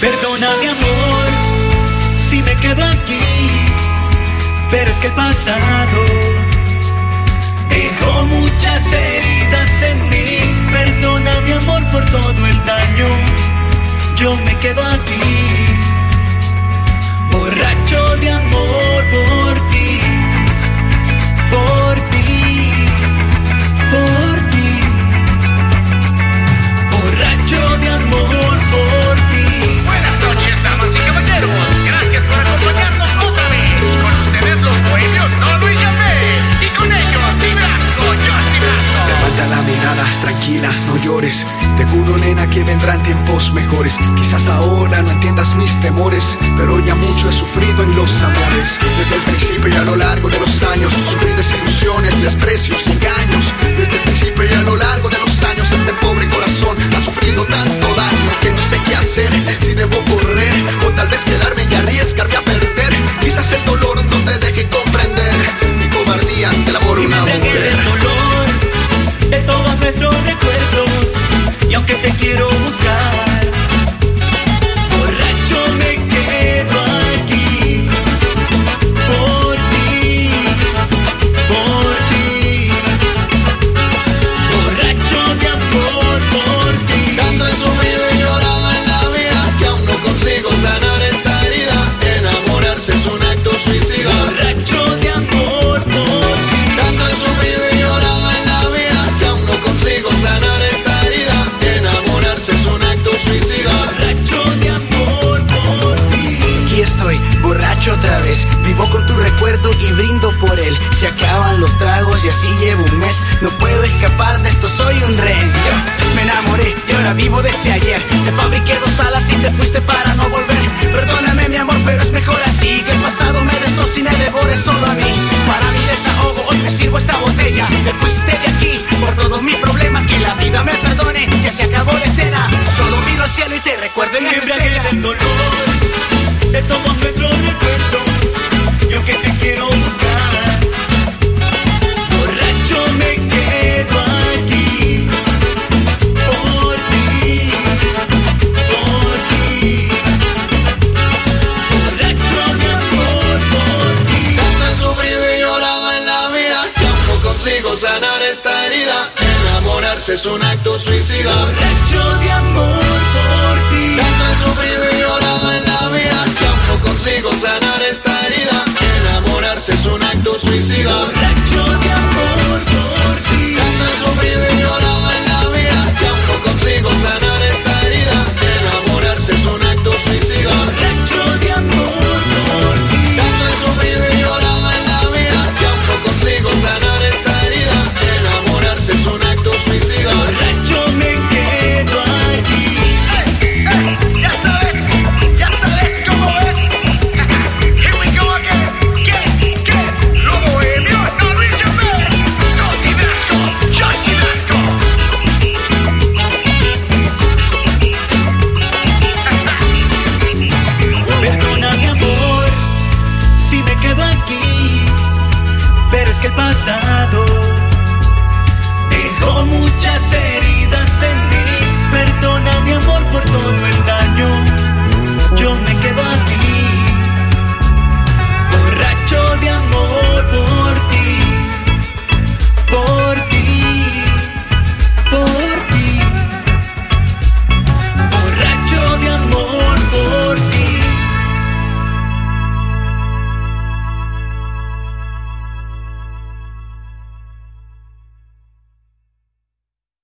Perdona mi amor, si me quedo aquí, pero es que el pasado tranquila, no llores. Te juro, nena, que vendrán tiempos mejores. Quizás ahora no entiendas mis temores, pero ya mucho he sufrido en los amores. Desde el principio y a lo largo de los años, sufrí desilusiones, desprecios y engaños. Desde el principio y a lo largo de los años, quiero buscar, los tragos y así llevo un mes. No puedo escapar de esto, soy un. Yo me enamoré y ahora vivo desde ayer. Te fabriqué dos alas y te fuiste para no volver. Perdóname, mi amor, pero es mejor así. Que el pasado me destroce y me devore solo a mí. Para mi desahogo, hoy me sirvo esta botella. Te fuiste de aquí por todos mis problemas. Que la vida me perdone, ya se acabó la escena. Solo miro al cielo y te recuerdo en Me esa embriagué estrella. del dolor de todos Enamorarse es un acto suicida. Borracho de amor por ti. Tanto he sufrido y llorado en la vida que aún no consigo sanar esta herida. Enamorarse es un acto suicida.